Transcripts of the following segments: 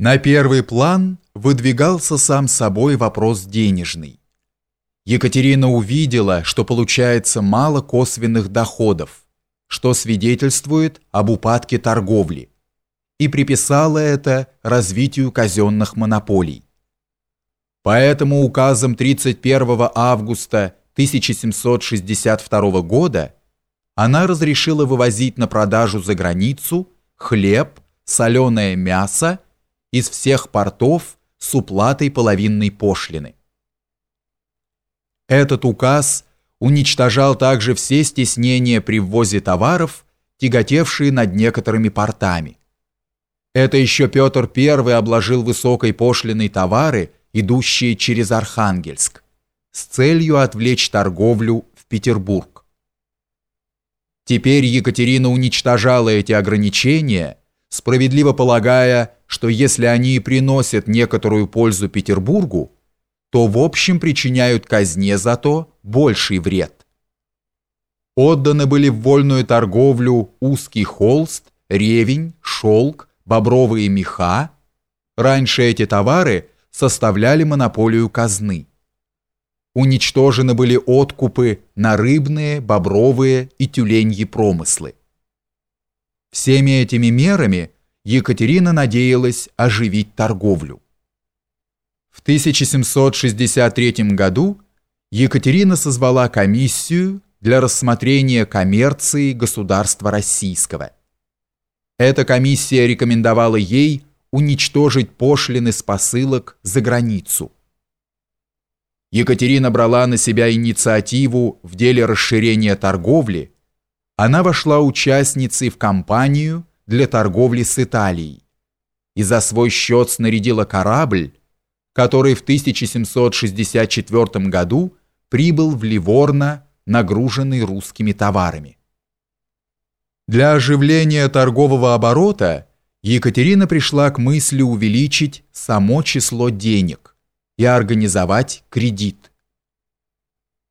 На первый план выдвигался сам собой вопрос денежный. Екатерина увидела, что получается мало косвенных доходов, что свидетельствует об упадке торговли, и приписала это развитию казенных монополий. Поэтому указом 31 августа 1762 года она разрешила вывозить на продажу за границу хлеб, соленое мясо из всех портов с уплатой половинной пошлины. Этот указ уничтожал также все стеснения при ввозе товаров, тяготевшие над некоторыми портами. Это еще Петр I обложил высокой пошлиной товары, идущие через Архангельск, с целью отвлечь торговлю в Петербург. Теперь Екатерина уничтожала эти ограничения, справедливо полагая, что если они и приносят некоторую пользу Петербургу, то в общем причиняют казне зато больший вред. Отданы были в вольную торговлю узкий холст, ревень, шелк, бобровые меха. Раньше эти товары составляли монополию казны. Уничтожены были откупы на рыбные, бобровые и тюленьи промыслы. Всеми этими мерами Екатерина надеялась оживить торговлю. В 1763 году Екатерина созвала комиссию для рассмотрения коммерции государства российского. Эта комиссия рекомендовала ей уничтожить пошлины с посылок за границу. Екатерина брала на себя инициативу в деле расширения торговли, она вошла участницей в кампанию для торговли с Италией и за свой счет снарядила корабль, который в 1764 году прибыл в Ливорно, нагруженный русскими товарами. Для оживления торгового оборота Екатерина пришла к мысли увеличить само число денег и организовать кредит.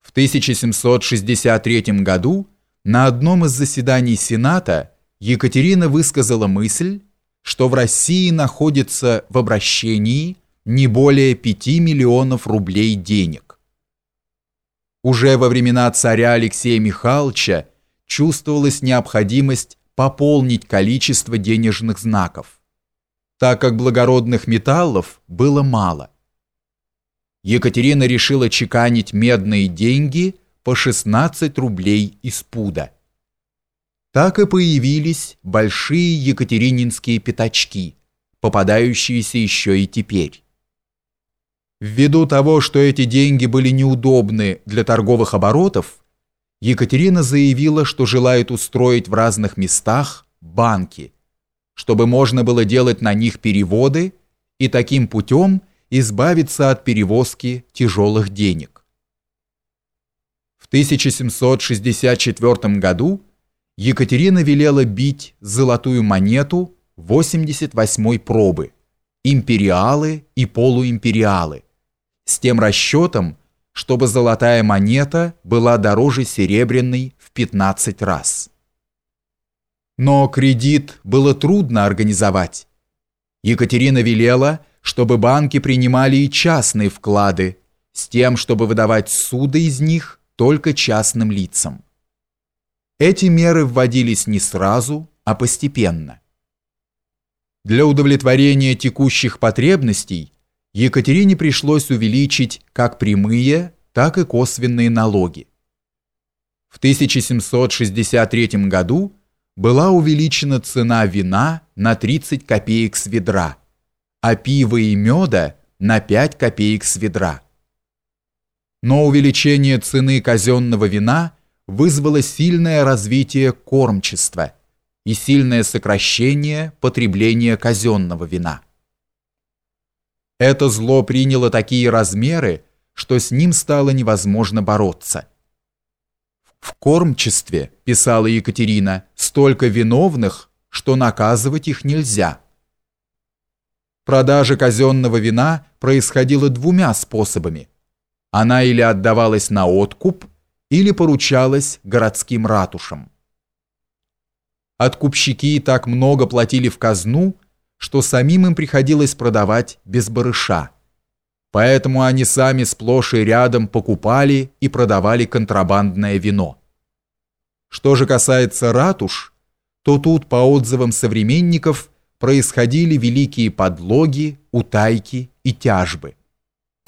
В 1763 году на одном из заседаний Сената Екатерина высказала мысль, что в России находится в обращении не более 5 миллионов рублей денег. Уже во времена царя Алексея Михайловича чувствовалась необходимость пополнить количество денежных знаков, так как благородных металлов было мало. Екатерина решила чеканить медные деньги – по 16 рублей из пуда. Так и появились большие екатерининские пятачки, попадающиеся еще и теперь. Ввиду того, что эти деньги были неудобны для торговых оборотов, Екатерина заявила, что желает устроить в разных местах банки, чтобы можно было делать на них переводы и таким путем избавиться от перевозки тяжелых денег. В 1764 году Екатерина велела бить золотую монету 88 пробы, империалы и полуимпериалы, с тем расчетом, чтобы золотая монета была дороже серебряной в 15 раз. Но кредит было трудно организовать. Екатерина велела, чтобы банки принимали и частные вклады, с тем, чтобы выдавать суды из них только частным лицам. Эти меры вводились не сразу, а постепенно. Для удовлетворения текущих потребностей Екатерине пришлось увеличить как прямые, так и косвенные налоги. В 1763 году была увеличена цена вина на 30 копеек с ведра, а пива и меда на 5 копеек с ведра но увеличение цены казенного вина вызвало сильное развитие кормчества и сильное сокращение потребления казенного вина. Это зло приняло такие размеры, что с ним стало невозможно бороться. В кормчестве, писала Екатерина, столько виновных, что наказывать их нельзя. Продажа казенного вина происходила двумя способами – она или отдавалась на откуп, или поручалась городским ратушам. Откупщики так много платили в казну, что самим им приходилось продавать без барыша. Поэтому они сами сплошь и рядом покупали и продавали контрабандное вино. Что же касается ратуш, то тут, по отзывам современников, происходили великие подлоги, утайки и тяжбы.